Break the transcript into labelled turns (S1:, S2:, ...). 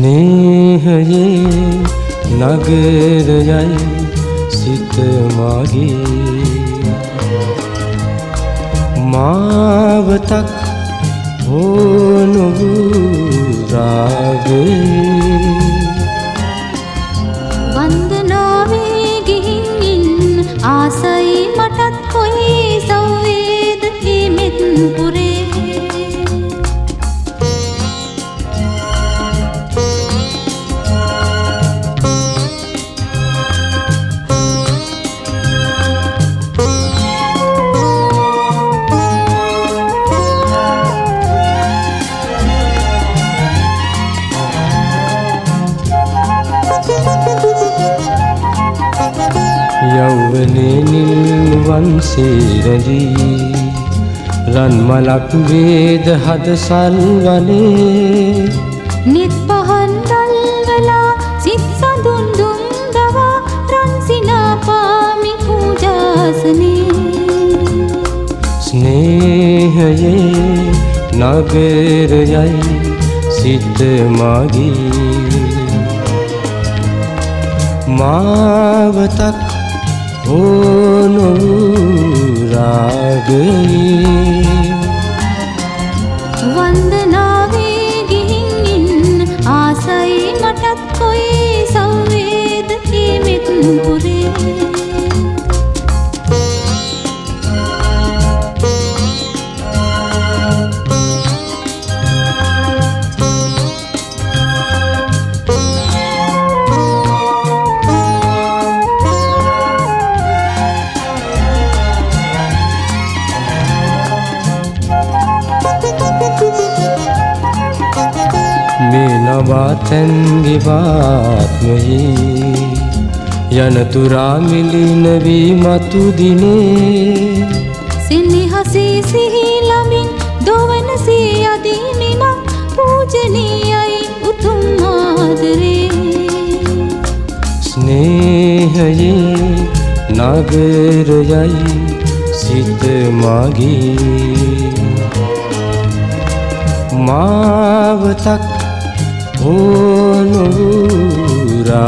S1: ස්නේහයේ නගරයයි සිත මගේ මාවතක් ඕනොවූ රාගේ යෞවනේ නිල්වන් සේරදී රන්මලක් වේද හද සල්වනේ
S2: නිත් පහන් දල්වලා සිත් සඳුන් දුන්දවා රන්සිනා පාමි පූජාසනේ.
S1: ස්නේහයේ නගරයයි සිත මගේ. මාවතක් ඕනොරාගේ
S2: වන්දනාවේ ගිහින් ආසයි මටත් කොයි සෞවේද හිමෙත් පුරේ
S1: මේ නවාතැන්ගෙවාත්මයේ යනතුරා මිලිනවී මතු දිනේ
S2: සින්නිහසේ සිහිලමින් දොවනසේ අදීනිම පූජනීයයි උතුම් ආදරේ
S1: ස්නේහයේ නගරයයි සිත මගේ මාවතක් रा